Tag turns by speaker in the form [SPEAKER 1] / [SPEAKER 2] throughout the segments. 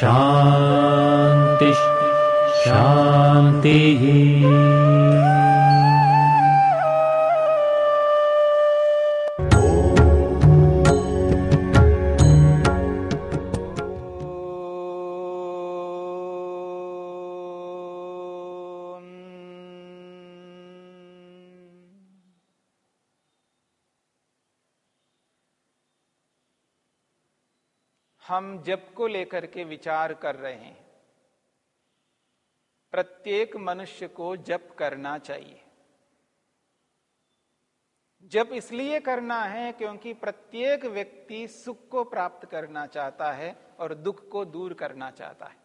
[SPEAKER 1] शान्तिः शान्तिः
[SPEAKER 2] हम जप को लेकर के विचार कर रहे हैं। प्रत्येक मनुष्य को जप करना चाहिए। जप इसलिए करना है क्योंकि प्रत्येक व्यक्ति सुख को प्राप्त करना चाहता है और दुख को दूर करना चाहता है।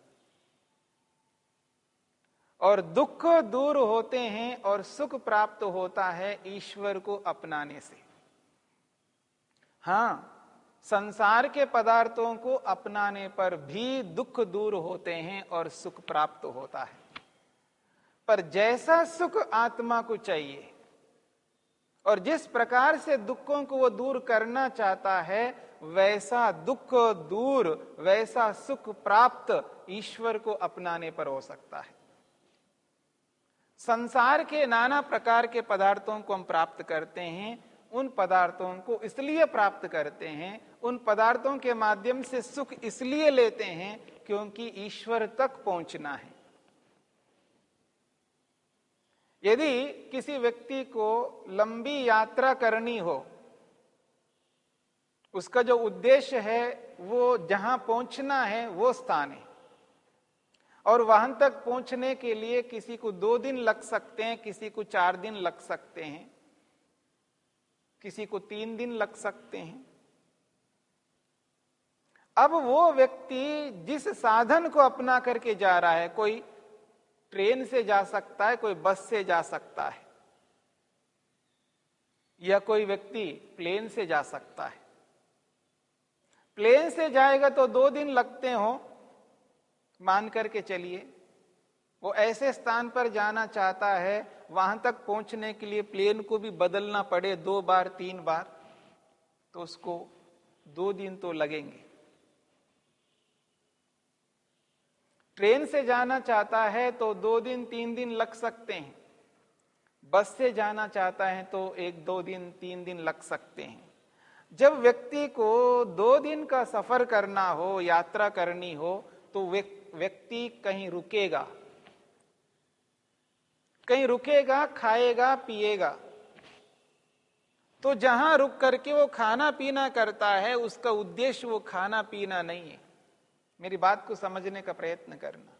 [SPEAKER 2] और दुख दूर होते हैं और सुख प्राप्त होता है ईश्वर को अपनाने से। हाँ संसार के पदार्थों को अपनाने पर भी दुख दूर होते हैं और सुख प्राप्त होता है। पर जैसा सुख आत्मा को चाहिए और जिस प्रकार से दुखों को वो दूर करना चाहता है, वैसा दुख दूर, वैसा सुख प्राप्त ईश्वर को अपनाने पर हो सकता है। संसार के नाना प्रकार के पदार्थों को हम प्राप्त करते हैं उन पदार्थों को इसलिए प्राप्त करते हैं, उन पदार्थों के माध्यम से सुख इसलिए लेते हैं क्योंकि ईश्वर तक पहुँचना है। यदि किसी व्यक्ति को लंबी यात्रा करनी हो, उसका जो उद्देश्य है वो जहाँ पहुँचना है वो स्थान है। और वहाँ तक पहुँचने के लिए किसी को दो दिन लग सकते हैं, किसी को चार दिन लग सकते हैं। किसी को तीन दिन लग सकते हैं। अब वो व्यक्ति जिस साधन को अपना करके जा रहा है, कोई ट्रेन से जा सकता है, कोई बस से जा सकता है, या कोई व्यक्ति प्लेन से जा सकता है। प्लेन से जाएगा तो दो दिन लगते हो, मान करके चलिए। वो ऐसे स्थान पर जाना चाहता है, वहाँ तक पहुँचने के लिए प्लेन को भी बदलना पड़े दो बार, तीन बार तो उसको दो दिन तो लगेंगे। ट्रेन से जाना चाहता है तो दो दिन, तीन दिन लग सकते हैं। बस से जाना चाहता है तो एक, दो दिन, तीन दिन लग सकते हैं। जब व्यक्ति को दो दिन का सफ़र करना हो, यात्रा करनी हो तो व्यक्ति कहीं रुकेगा। कहीं रुकेगा, खाएगा, पिएगा। तो जहाँ रुक करके वो खाना पीना करता है, उसका उद्देश्य वो खाना पीना नहीं है। मेरी बात को समझने का प्रयत्न करना।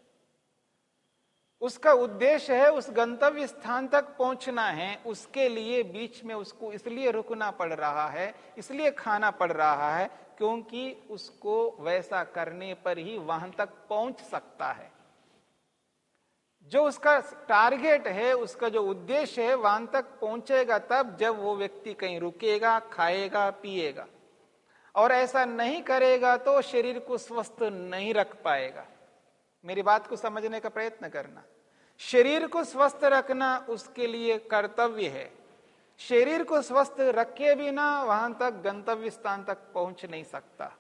[SPEAKER 2] उसका उद्देश्य है, उस गंतव्य स्थान तक पहुँचना है, उसके लिए बीच में उसको इसलिए रुकना पड़ रहा है, इसलिए खाना पड़ रहा है, क्योंकि उसको वैसा करने पर ही वहाँ तक पहुँच सकता है। जो उसका टारगेट है, उसका जो उद्देश्य है, वहाँ तक पहुंचेगा तब जब वो व्यक्ति कहीं रुकेगा, खाएगा, पिएगा। और ऐसा नहीं करेगा तो शरीर को स्वस्थ नहीं रख पाएगा। मेरी बात को समझने का प्रयत्न करना। शरीर को स्वस्थ रखना उसके लिए कर्तव्य है। शरीर को स्वस्थ रखे बिना वहाँ तक गंतव्य स्थान तक पहुँच नहीं सकता।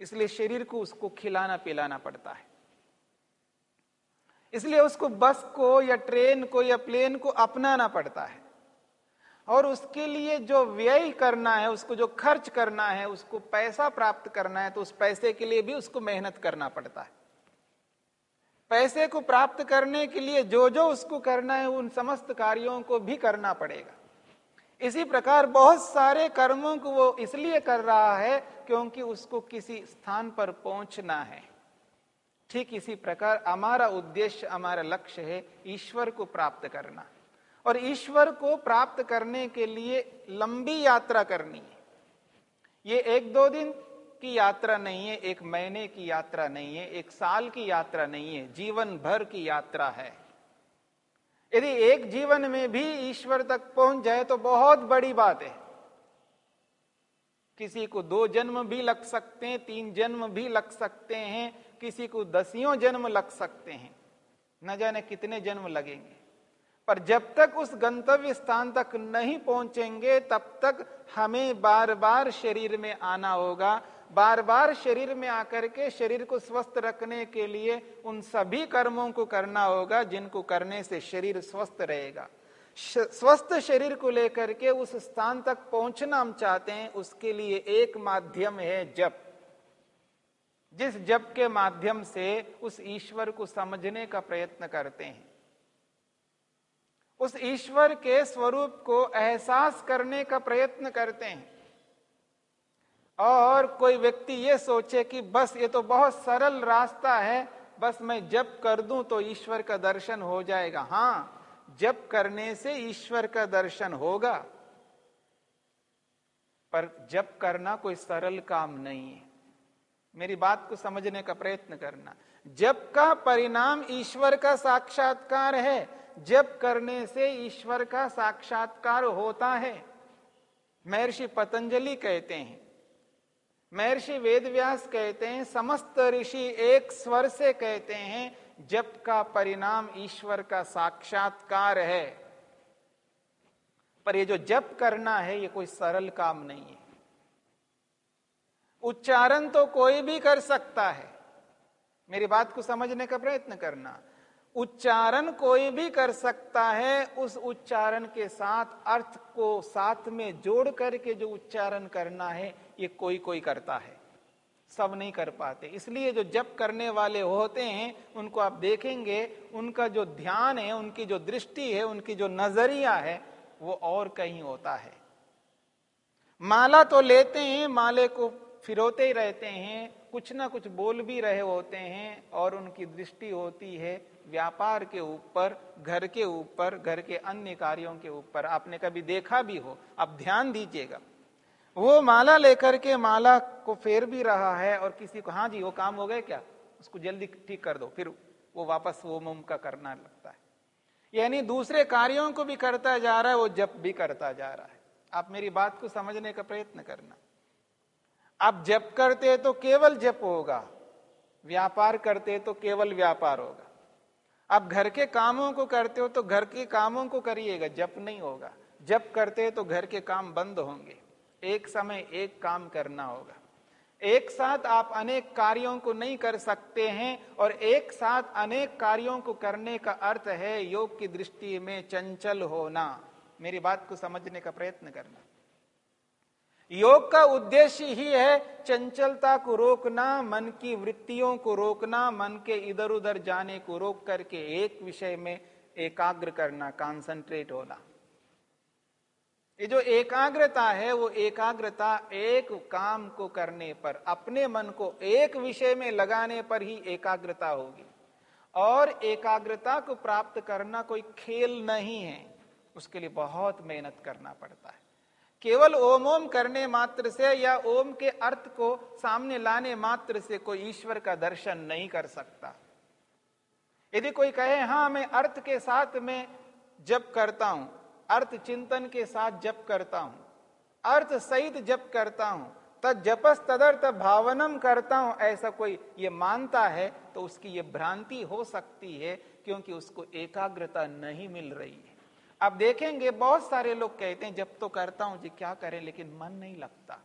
[SPEAKER 2] इसलिए शरीर को उसको खिलाना पिलाना पड़ता है। इसलिए उसको बस को या ट्रेन को या प्लेन को अपनाना पड़ता है। और उसके लिए जो व्यय करना है, उसको जो खर्च करना है, उसको पैसा प्राप्त करना है तो उस पैसे के लिए भी उसको मेहनत करना पड़ता है। पैसे को प्राप्त करने के लिए जो जो उसको करना है, उन समस्त कार्यों को भी करना पड़ेगा। इसी प्रकार बहुत सारे कर्मों को वो इसलिए कर रहा है क्योंकि उसको किसी स्थान पर पहुँचना है। ठीक इसी प्रकार हमारा उद्देश्य, हमारा लक्ष्य है ईश्वर को प्राप्त करना। और ईश्वर को प्राप्त करने के लिए लंबी यात्रा करनी है। ये एक दो दिन की यात्रा नहीं है, एक महीने की यात्रा नहीं है, एक साल की यात्रा नहीं है, जीवन भर की यात्रा है। यदि एक जीवन में भी ईश्वर तक पहुँच जाए तो बहुत बड़ी बात है। किसी को दो जन्म भी लग सकते हैं, तीन जन्म भी लग सकते हैं किसी को दसियों जन्म लग सकते हैं। न जाने कितने जन्म लगेंगे। पर जब तक उस गंतव्य स्थान तक नहीं पहुँचेंगे, तब तक हमें बार बार शरीर में आना होगा। बार बार शरीर में आकर के शरीर को स्वस्थ रखने के लिए उन सभी कर्मों को करना होगा, जिनको करने से शरीर स्वस्थ रहेगा। स्वस्थ शरीर को लेकर के उस स्थान तक पहुँचना हम चाहते हैं, उसके लिए एक माध्यम है जप। जिस जप के माध्यम से उस ईश्वर को समझने का प्रयत्न करते हैं। उस ईश्वर के स्वरूप को एहसास करने का प्रयत्न करते हैं। और कोई व्यक्ति ये सोचे कि बस ये तो बहुत सरल रास्ता है, बस मैं जप कर दूँ तो ईश्वर का दर्शन हो जाएगा। हाँ, जप करने से ईश्वर का दर्शन होगा। पर जप करना कोई सरल काम नहीं है। मेरी बात को समझने का प्रयत्न करना। जब का परिणाम ईश्वर का साक्षात्कार है, जब करने से ईश्वर का साक्षात्कार होता है। महर्षि पतंजलि कहते हैं, महर्षि वेदव्यास कहते हैं, समस्त ऋषि एक स्वर से कहते हैं, जब का परिणाम ईश्वर का साक्षात्कार है। पर ये जो जप करना है, ये कोई सरल काम नहीं है। उच्चारण तो कोई भी कर सकता है। मेरी बात को समझने का प्रयत्न करना। उच्चारण कोई भी कर सकता है, उस उच्चारण के साथ, अर्थ को साथ में जोड़ करके जो उच्चारण करना है, ये कोई कोई करता है। सब नहीं कर पाते। इसलिए जो जप करने वाले होते हैं, उनको आप देखेंगे, उनका जो ध्यान है, उनकी जो दृष्टि है, उनकी जो नज़रिया है, वो और कहीं होता है। माला तो लेते हैं, माले को फिरोते ही रहते हैं, कुछ ना कुछ बोल भी रहे होते हैं और उनकी दृष्टि होती है व्यापार के ऊपर, घर के ऊपर, घर के अन्य कार्यों के ऊपर। आपने कभी देखा भी हो? आप ध्यान दीजिएगा। वो माला लेकर के माला को फेर भी रहा है और किसी को हाँ जी, वो काम हो गए क्या? उसको जल्दी ठीक कर दो, फिर वो वापस वो मुम का करना लगता है। यानी दूसरे कार्यों को भी करता जा रहा है, वो जप भी करता जा रहा है। आप मेरी बात को समझने का प्रयत्न करना। आप जप करते तो केवल जप होगा, व्यापार करते तो केवल व्यापार होगा। आप घर के कामों को करते हो तो घर के कामों को करिएगा, जप नहीं होगा। जप करते तो घर के काम बंद होंगे। एक समय एक काम करना होगा। एक साथ आप अनेक कार्यों को नहीं कर सकते हैं और एक साथ अनेक कार्यों को करने का अर्थ है योग की दृष्टि में चंचल होना। मेरी बात को समझने का प्रयत्न करना। योग का उद्देश्य ही है चंचलता को रोकना, मन की वृत्तियों को रोकना, मन के इधर उधर जाने को रोक करके एक विषय में एकाग्र करना कॉन्सेंट्रेट होना। ये जो एकाग्रता है, वो एकाग्रता एक काम को करने पर, अपने मन को एक विषय में लगाने पर ही एकाग्रता होगी। और एकाग्रता को प्राप्त करना कोई खेल नहीं है, उसके लिए बहुत मेहनत करना पड़ता है। केवल ओम ओम करने मात्र से या ओम के अर्थ को सामने लाने मात्र से कोई ईश्वर का दर्शन नहीं कर सकता। यदि कोई कहे हाँ मैं अर्थ के साथ में जब करता हूँ, अर्थ चिंतन के साथ जप करता हूँ, अर्थ सहित जप करता हूँ, तद जपस तदर्थ भावनम करता हूँ, ऐसा कोई ये मानता है तो उसकी ये भ्रांति हो सकती है क्योंकि उसको एकाग्रता नहीं मिल रही है। अब देखेंगे, बहुत सारे लोग कहते हैं, जब तो करता हूँ जी, क्या करें? लेकिन मन नहीं लगता।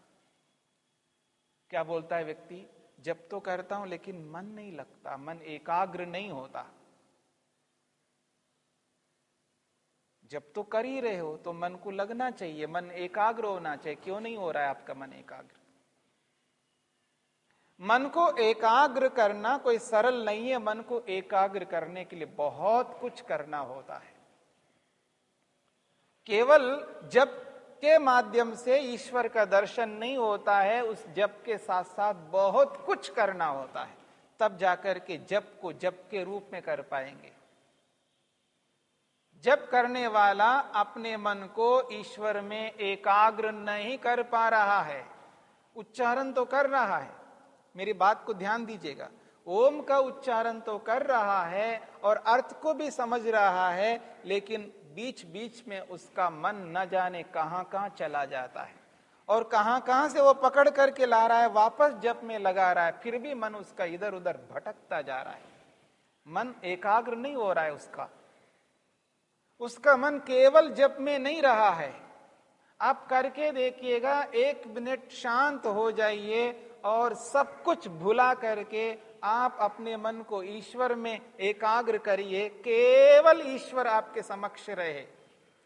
[SPEAKER 2] क्या बोलता है व्यक्ति? जब तो करता हूँ, लेकिन मन नहीं लगता। मन एकाग्र नहीं होता। जब तो कर ही रहे हो तो मन को लगना चाहिए। मन एकाग्र होना चाहिए। क्यों नहीं हो रहा है आपका मन एकाग्र? मन को एकाग्र करना कोई सरल नहीं है। मन को एकाग्र करने के लिए बहुत कुछ करना होता है। केवल जप के माध्यम से ईश्वर का दर्शन नहीं होता है, उस जप के साथ साथ बहुत कुछ करना होता है। तब जाकर के जप को जप के रूप में कर पाएँगे। जब करने वाला अपने मन को ईश्वर में एकाग्र नहीं कर पा रहा है। उच्चारण तो कर रहा है। मेरी बात को ध्यान दीजिएगा। ओम का उच्चारण तो कर रहा है और अर्थ को भी समझ रहा है, लेकिन बीच बीच में उसका मन न जाने कहाँ कहाँ चला जाता है। और कहाँ कहाँ से वो पकड़ करके ला रहा है, वापस जप में लगा रहा है, फिर भी मन उसका इधर उधर भटकता जा रहा है। मन एकाग्र नहीं हो रहा है उसका। उसका मन केवल जप में नहीं रहा है। आप करके देखिएगा, एक मिनट शांत हो जाइए और सब कुछ भुला करके आप अपने मन को ईश्वर में एकाग्र करिए, केवल ईश्वर आपके समक्ष रहे,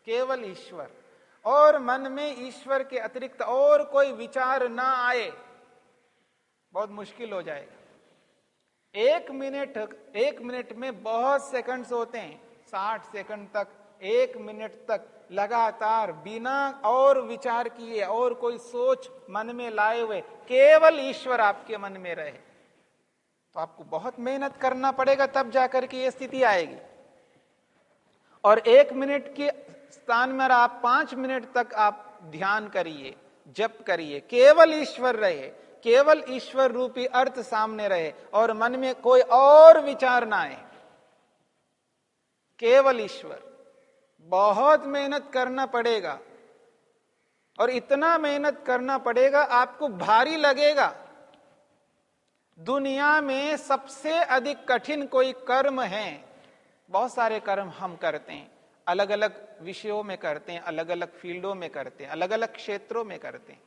[SPEAKER 2] केवल ईश्वर। और मन में ईश्वर के अतिरिक्त और कोई विचार ना आए, बहुत मुश्किल हो जाएगा। एक मिनट एक मिनट में बहुत सेकंड्स होते हैं, साठ सेकंड तक, एक मिनट तक लगातार बिना और विचार किए और कोई सोच मन में लाए हुए, केवल ईश्वर आपके मन में रहे। तो आपको बहुत मेहनत करना पड़ेगा तब जाकर के ये स्थिति आएगी। और एक मिनट के स्थान में आप पाँच मिनट तक आप ध्यान करिए, जप करिए। केवल ईश्वर रहे, केवल ईश्वर रूपी अर्थ सामने रहे और मन में कोई और विचार ना आए। केवल ईश्वर। बहुत मेहनत करना पड़ेगा। और इतना मेहनत करना पड़ेगा, आपको भारी लगेगा। दुनिया में सबसे अधिक कठिन कोई कर्म है, बहुत सारे कर्म हम करते हैं। अलग अलग विषयों में करते हैं अलग अलग फील्डों में करते हैं अलग अलग क्षेत्रों में करते हैं।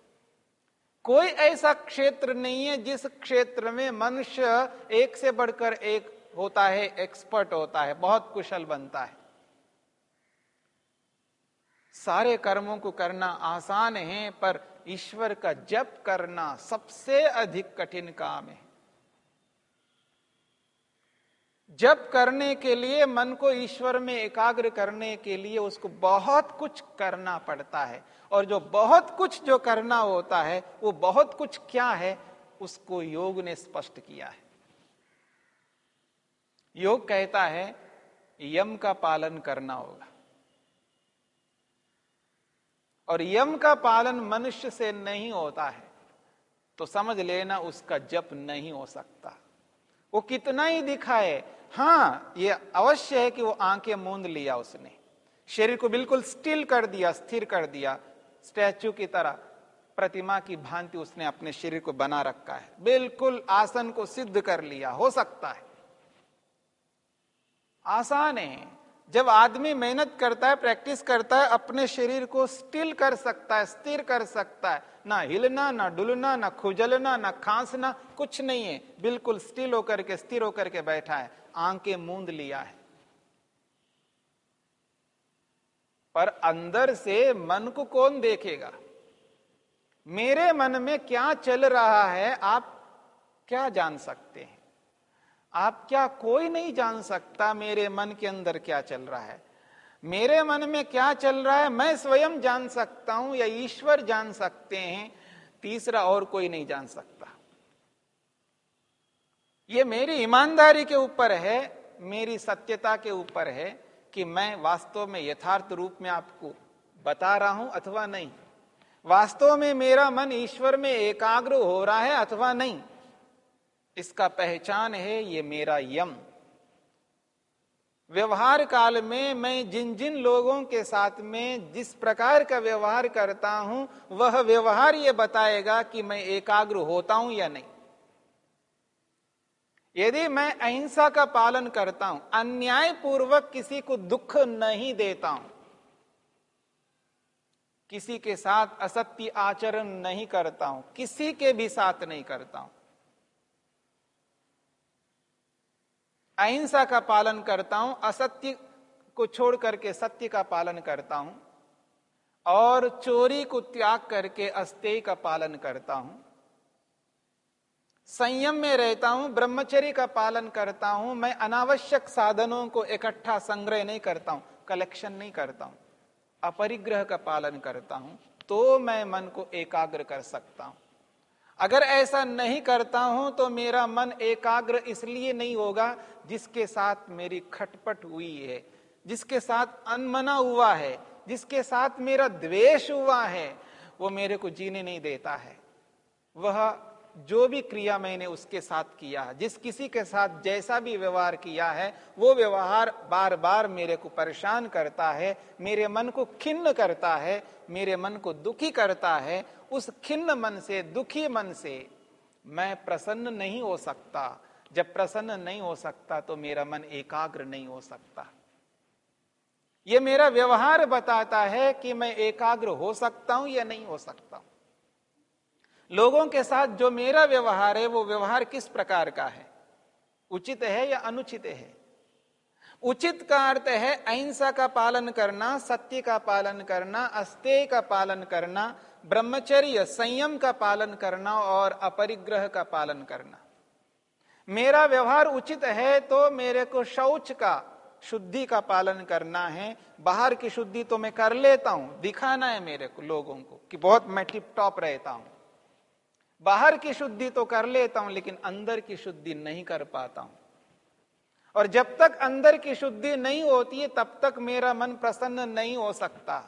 [SPEAKER 2] कोई ऐसा क्षेत्र नहीं है जिस क्षेत्र में मनुष्य एक से बढ़कर एक होता है एक्सपर्ट होता है, बहुत कुशल बनता है। सारे कर्मों को करना आसान है, पर ईश्वर का जप करना सबसे अधिक कठिन काम है। जप करने के लिए, मन को ईश्वर में एकाग्र करने के लिए उसको बहुत कुछ करना पड़ता है। और जो बहुत कुछ जो करना होता है, वो बहुत कुछ क्या है, उसको योग ने स्पष्ट किया है। योग कहता है, यम का पालन करना होगा। और यम का पालन मनुष्य से नहीं होता है तो समझ लेना उसका जप नहीं हो सकता। वो कितना ही दिखाए हाँ ये अवश्य है कि वो आँखें मूंद लिया उसने। शरीर को बिल्कुल स्टिल कर दिया, स्थिर कर दिया। स्टैचू की तरह प्रतिमा की भांति उसने अपने शरीर को बना रखा है। बिल्कुल आसन को सिद्ध कर लिया। हो सकता है। आसान है। जब आदमी मेहनत करता है, प्रैक्टिस करता है, अपने शरीर को स्टिल कर सकता है, स्थिर कर सकता है। ना हिलना, ना डुलना, ना खुजलना, ना खांसना, कुछ नहीं है। बिल्कुल स्टिल होकर के, स्थिर होकर के बैठा है। आँखें मूंद लिया है। पर अंदर से मन को कौन देखेगा? मेरे मन में क्या चल रहा है, आप क्या जान सकते हैं? आप क्या कोई नहीं जान सकता मेरे मन के अंदर क्या चल रहा है। मेरे मन में क्या चल रहा है, मैं स्वयं जान सकता हूँ या ईश्वर जान सकते हैं, तीसरा और कोई नहीं जान सकता। ये मेरी ईमानदारी के ऊपर है, मेरी सत्यता के ऊपर है कि मैं वास्तव में यथार्थ रूप में आपको बता रहा हूँ अथवा नहीं। वास्तव में मेरा मन ईश्वर में एकाग्र हो रहा है अथवा नहीं। इसका पहचान है ये मेरा यम। व्यवहार काल में मैं जिन जिन लोगों के साथ में जिस प्रकार का व्यवहार करता हूँ, वह व्यवहार ये बताएगा कि मैं एकाग्र होता हूँ या नहीं। यदि मैं अहिंसा का पालन करता हूँ अन्याय पूर्वक किसी को दुख नहीं देता हूँ, किसी के साथ असत्य आचरण नहीं करता हूँ, किसी के भी साथ नहीं करता हूँ अहिंसा का पालन करता हूँ, असत्य को छोड़ करके सत्य का पालन करता हूँ, और चोरी को त्याग करके अस्तेय का पालन करता हूँ। संयम में रहता हूँ, ब्रह्मचर्य का पालन करता हूँ, मैं अनावश्यक साधनों को इकट्ठा संग्रह नहीं करता हूँ कलेक्शन नहीं करता हूँ, अपरिग्रह का पालन करता हूँ तो मैं मन को एकाग्र कर सकता हूँ। अगर ऐसा नहीं करता हूँ तो मेरा मन एकाग्र इसलिए नहीं होगा जिसके साथ मेरी खटपट हुई है, जिसके साथ अनमना हुआ है, जिसके साथ मेरा द्वेष हुआ है, वो मेरे को जीने नहीं देता है। वह जो भी क्रिया मैंने उसके साथ किया है जिस किसी के साथ जैसा भी व्यवहार किया है, वो व्यवहार बार बार मेरे को परेशान करता है, मेरे मन को खिन्न करता है, मेरे मन को दुखी करता है उस खिन्न मन से, दुखी मन से मैं प्रसन्न नहीं हो सकता। जब प्रसन्न नहीं हो सकता तो मेरा मन एकाग्र नहीं हो सकता। ये मेरा व्यवहार बताता है कि मैं एकाग्र हो सकता हूँ या नहीं हो सकता हूँ। लोगों के साथ जो मेरा व्यवहार है, वो व्यवहार किस प्रकार का है? उचित है या अनुचित है? उचित का अर्थ है अहिंसा का पालन करना, सत्य का पालन करना, अस्तेय का पालन करना ब्रह्मचर्य संयम का पालन करना और अपरिग्रह का पालन करना। मेरा व्यवहार उचित है तो मेरे को शौच का, शुद्धि का पालन करना है। बाहर की शुद्धि तो मैं कर लेता हूँ, दिखाना है मेरे को, लोगों को कि बहुत मैं टिप टॉप रहता हूँ। बाहर की शुद्धि तो कर लेता हूँ, लेकिन अंदर की शुद्धि नहीं कर पाता हूँ। और जब तक अंदर की शुद्धि नहीं होती है, तब तक मेरा मन प्रसन्न नहीं हो सकता।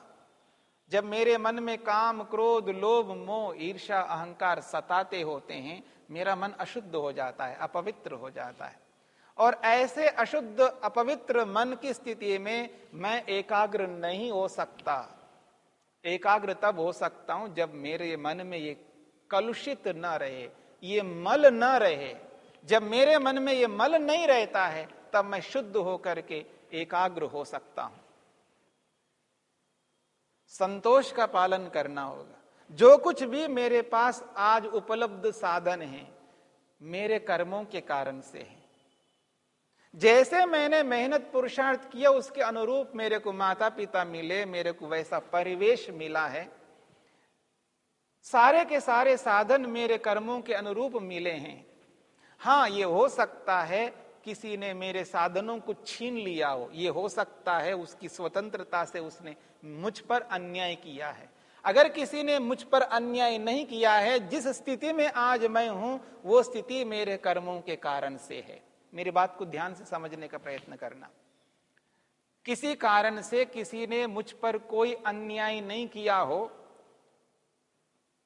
[SPEAKER 2] जब मेरे मन में काम, क्रोध, लोभ, मोह ईर्षा अहंकार सताते होते हैं, मेरा मन अशुद्ध हो जाता है, अपवित्र हो जाता है। और ऐसे अशुद्ध, अपवित्र मन की स्थिति में मैं एकाग्र नहीं हो सकता। एकाग्र तब हो सकता हूँ जब मेरे मन में ये कलुषित न रहे, ये मल न रहे। जब मेरे मन में ये मल नहीं रहता है, तब मैं शुद्ध होकर के एकाग्र हो सकता हूँ। संतोष का पालन करना होगा। जो कुछ भी मेरे पास आज उपलब्ध साधन है, मेरे कर्मों के कारण से है। जैसे मैंने मेहनत पुरुषार्थ किया, उसके अनुरूप मेरे को माता पिता मिले, मेरे को वैसा परिवेश मिला है। सारे के सारे साधन मेरे कर्मों के अनुरूप मिले हैं। हाँ ये हो सकता है किसी ने मेरे साधनों को छीन लिया हो, ये हो सकता है उसकी स्वतंत्रता से उसने मुझ पर अन्याय किया है। अगर किसी ने मुझ पर अन्याय नहीं किया है, जिस स्थिति में आज मैं हूँ, वो स्थिति मेरे कर्मों के कारण से है। मेरी बात को ध्यान से समझने का प्रयत्न करना। किसी कारण से किसी ने मुझ पर कोई अन्याय नहीं किया हो,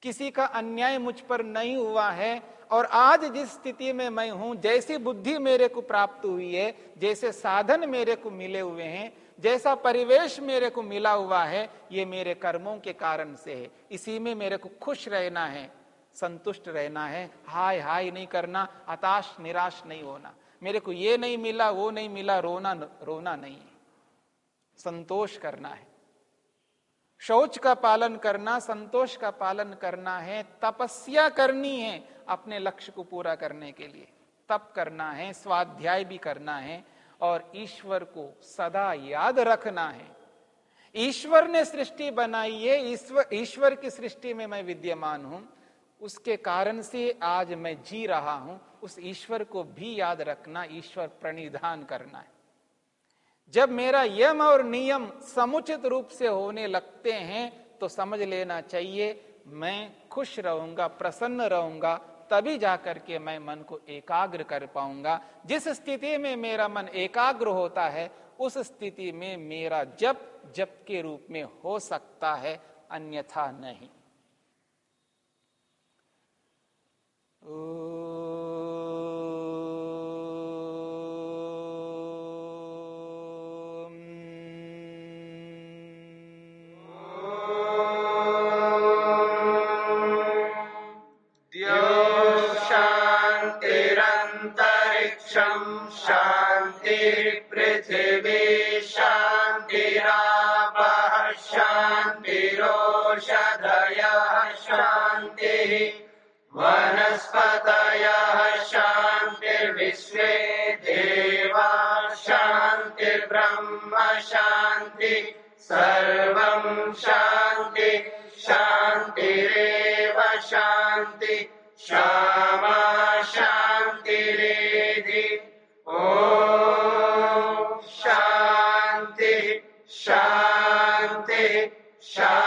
[SPEAKER 2] किसी का अन्याय मुझ पर नहीं हुआ है और आज जिस स्थिति में मैं हूँ, जैसी बुद्धि मेरे को प्राप्त हुई है, जैसे साधन मेरे को मिले हुए हैं, जैसा परिवेश मेरे को मिला हुआ है, ये मेरे कर्मों के कारण से है। इसी में मेरे को खुश रहना है, संतुष्ट रहना है, हाय हाय नहीं करना, हताश, निराश नहीं होना। मेरे को ये नहीं मिला, वो नहीं मिला, रोना रोना नहीं संतोष करना है। शौच का पालन करना, संतोष का पालन करना है, तपस्या करनी है अपने लक्ष्य को पूरा करने के लिए। तप करना है, स्वाध्याय भी करना है और ईश्वर को सदा याद रखना है। ईश्वर ने सृष्टि बनाई है ईश्वर ईश्वर की सृष्टि में मैं विद्यमान हूँ। उसके कारण से आज मैं जी रहा हूँ। उस ईश्वर को भी याद रखना, ईश्वर प्रणिधान करना है। जब मेरा यम और नियम समुचित रूप से होने लगते हैं तो समझ लेना चाहिए, मैं खुश रहूँगा, प्रसन्न रहूँगा, तभी जाकर के मैं मन को एकाग्र कर पाऊँगा। जिस स्थिति में मेरा मन एकाग्र होता है, उस स्थिति में मेरा जप जप के रूप में हो सकता है, अन्यथा नहीं। ओ... Ciao.